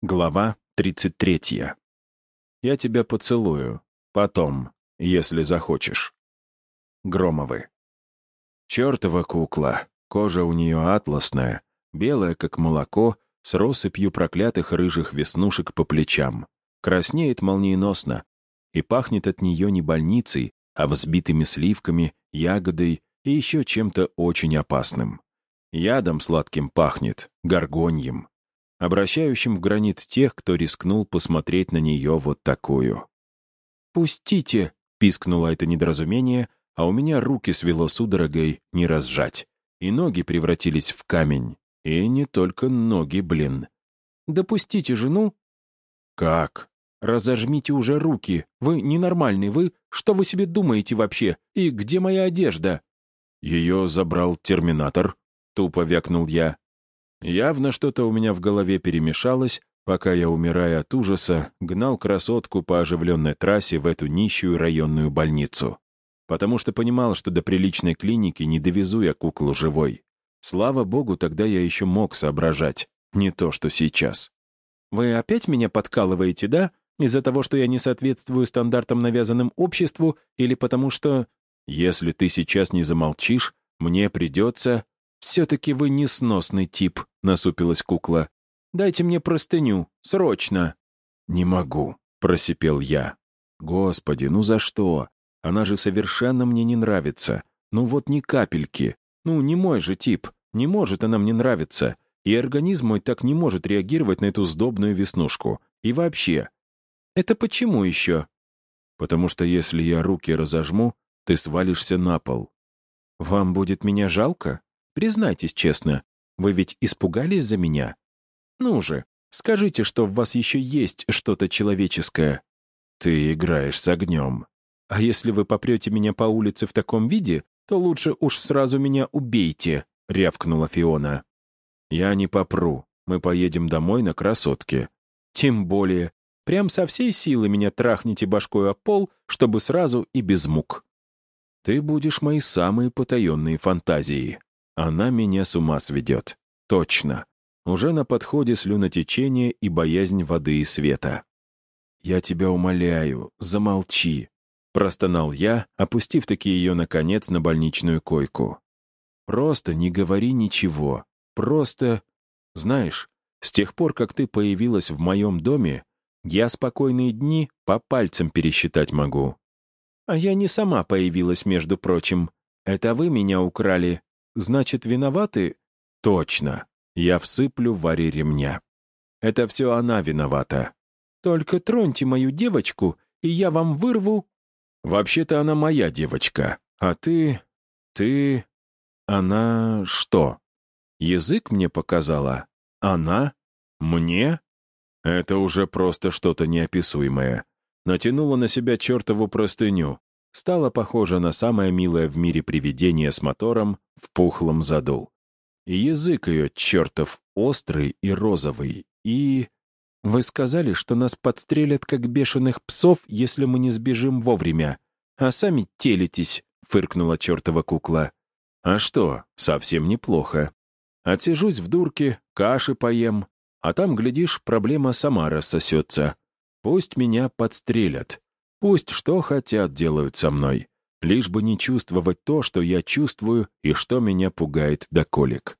Глава 33. Я тебя поцелую. Потом, если захочешь. Громовы. Чёртова кукла. Кожа у нее атласная, белая, как молоко, с россыпью проклятых рыжих веснушек по плечам. Краснеет молниеносно. И пахнет от нее не больницей, а взбитыми сливками, ягодой и еще чем-то очень опасным. Ядом сладким пахнет, горгоньем обращающим в гранит тех, кто рискнул посмотреть на нее вот такую. «Пустите!» — пискнуло это недоразумение, а у меня руки свело судорогой не разжать, и ноги превратились в камень. И не только ноги, блин. «Допустите жену!» «Как?» «Разожмите уже руки! Вы ненормальный, вы... Что вы себе думаете вообще? И где моя одежда?» «Ее забрал терминатор», — тупо вякнул я. Явно что-то у меня в голове перемешалось, пока я, умирая от ужаса, гнал красотку по оживленной трассе в эту нищую районную больницу. Потому что понимал, что до приличной клиники не довезу я куклу живой. Слава богу, тогда я еще мог соображать. Не то, что сейчас. «Вы опять меня подкалываете, да? Из-за того, что я не соответствую стандартам, навязанным обществу, или потому что...» «Если ты сейчас не замолчишь, мне придется...» «Все-таки вы несносный тип», — насупилась кукла. «Дайте мне простыню, срочно». «Не могу», — просипел я. «Господи, ну за что? Она же совершенно мне не нравится. Ну вот ни капельки. Ну, не мой же тип. Не может она мне нравиться. И организм мой так не может реагировать на эту сдобную веснушку. И вообще. Это почему еще? Потому что если я руки разожму, ты свалишься на пол. Вам будет меня жалко? Признайтесь честно, вы ведь испугались за меня? Ну же, скажите, что в вас еще есть что-то человеческое. Ты играешь с огнем. А если вы попрете меня по улице в таком виде, то лучше уж сразу меня убейте», — рявкнула Фиона. «Я не попру. Мы поедем домой на красотке». «Тем более. Прям со всей силы меня трахните башкой о пол, чтобы сразу и без мук». «Ты будешь мои самые потаенные фантазии», она меня с ума сведет. Точно. Уже на подходе слюнотечение и боязнь воды и света. «Я тебя умоляю, замолчи», — простонал я, опустив таки ее, наконец, на больничную койку. «Просто не говори ничего. Просто... Знаешь, с тех пор, как ты появилась в моем доме, я спокойные дни по пальцам пересчитать могу. А я не сама появилась, между прочим. Это вы меня украли, Значит, виноваты? Точно. Я всыплю Варе ремня. Это все она виновата. Только троньте мою девочку, и я вам вырву... Вообще-то она моя девочка. А ты... ты... Она что? Язык мне показала? Она? Мне? Это уже просто что-то неописуемое. Натянула на себя чертову простыню, стала похожа на самое милое в мире привидение с мотором в пухлом заду. И язык ее, чертов, острый и розовый. И... Вы сказали, что нас подстрелят, как бешеных псов, если мы не сбежим вовремя. А сами телитесь, — фыркнула чертова кукла. А что, совсем неплохо. Отсижусь в дурке, каши поем, а там, глядишь, проблема сама рассосется. Пусть меня подстрелят. Пусть что хотят делают со мной, лишь бы не чувствовать то, что я чувствую и что меня пугает до колик.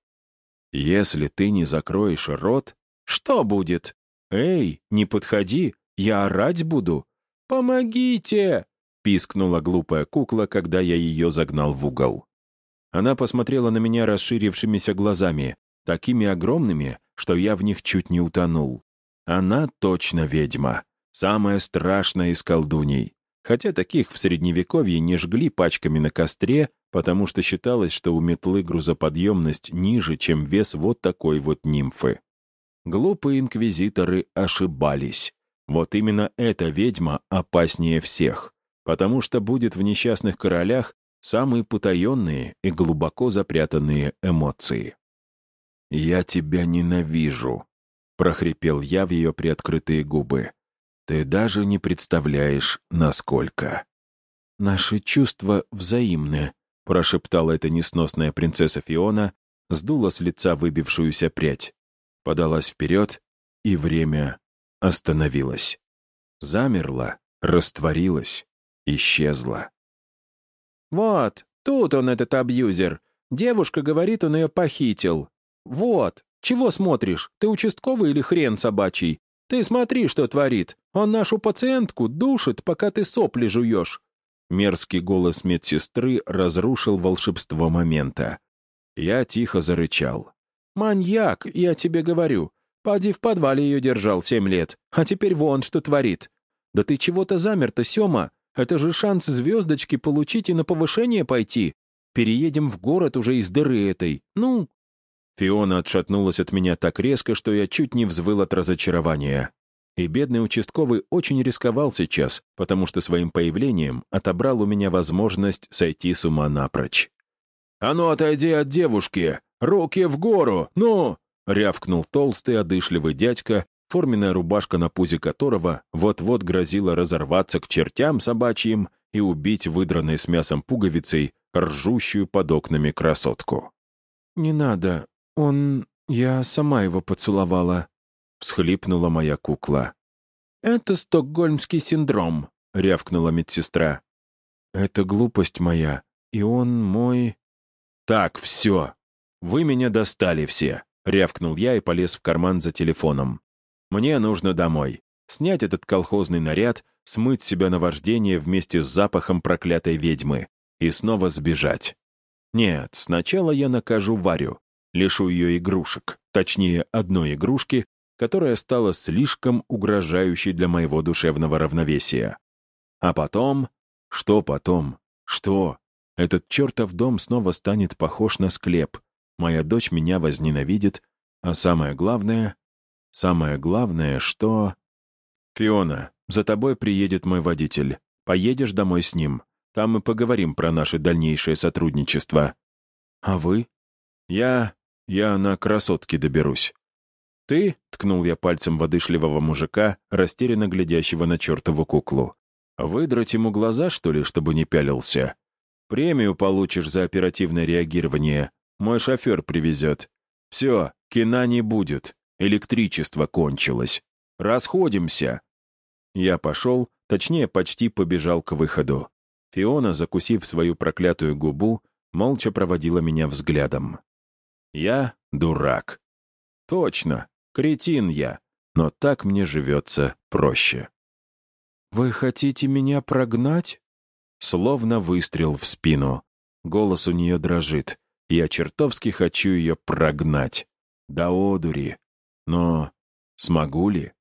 Если ты не закроешь рот, что будет? Эй, не подходи, я орать буду. Помогите! пискнула глупая кукла, когда я ее загнал в угол. Она посмотрела на меня расширившимися глазами, такими огромными, что я в них чуть не утонул. Она точно ведьма. Самая страшная из колдуней. Хотя таких в Средневековье не жгли пачками на костре, потому что считалось, что у метлы грузоподъемность ниже, чем вес вот такой вот нимфы. Глупые инквизиторы ошибались. Вот именно эта ведьма опаснее всех, потому что будет в несчастных королях самые потаенные и глубоко запрятанные эмоции. «Я тебя ненавижу», — прохрипел я в ее приоткрытые губы. Ты даже не представляешь, насколько. Наши чувства взаимны, прошептала эта несносная принцесса Фиона, сдула с лица выбившуюся прядь, подалась вперед и время остановилось. Замерло, растворилось, исчезло. «Вот, тут он, этот абьюзер. Девушка говорит, он ее похитил. Вот, чего смотришь? Ты участковый или хрен собачий? Ты смотри, что творит. Он нашу пациентку душит, пока ты сопли жуешь». Мерзкий голос медсестры разрушил волшебство момента. Я тихо зарычал. «Маньяк, я тебе говорю. Пади в подвале ее держал семь лет, а теперь вон что творит. Да ты чего-то замер-то, Сема. Это же шанс звездочки получить и на повышение пойти. Переедем в город уже из дыры этой. Ну, Фиона отшатнулась от меня так резко, что я чуть не взвыл от разочарования. И бедный участковый очень рисковал сейчас, потому что своим появлением отобрал у меня возможность сойти с ума напрочь. «А ну, отойди от девушки! Руки в гору! Ну!» — рявкнул толстый, одышливый дядька, форменная рубашка на пузе которого вот-вот грозила разорваться к чертям собачьим и убить выдранной с мясом пуговицей ржущую под окнами красотку. «Не надо, «Он... я сама его поцеловала», — всхлипнула моя кукла. «Это стокгольмский синдром», — рявкнула медсестра. «Это глупость моя, и он мой...» «Так, все. Вы меня достали все», — рявкнул я и полез в карман за телефоном. «Мне нужно домой. Снять этот колхозный наряд, смыть себя на вождение вместе с запахом проклятой ведьмы и снова сбежать. Нет, сначала я накажу Варю, лишу ее игрушек, точнее, одной игрушки, которая стала слишком угрожающей для моего душевного равновесия. А потом... Что потом? Что? Этот чертов дом снова станет похож на склеп. Моя дочь меня возненавидит, а самое главное... Самое главное, что... «Фиона, за тобой приедет мой водитель. Поедешь домой с ним. Там мы поговорим про наше дальнейшее сотрудничество». «А вы?» «Я... Я на красотке доберусь. «Ты?» — ткнул я пальцем водышливого мужика, растерянно глядящего на чертову куклу. «Выдрать ему глаза, что ли, чтобы не пялился? Премию получишь за оперативное реагирование. Мой шофер привезет. Все, кино не будет. Электричество кончилось. Расходимся!» Я пошел, точнее, почти побежал к выходу. Фиона, закусив свою проклятую губу, молча проводила меня взглядом. Я дурак. Точно, кретин я, но так мне живется проще. «Вы хотите меня прогнать?» Словно выстрел в спину. Голос у нее дрожит. Я чертовски хочу ее прогнать. Да одури. Но смогу ли?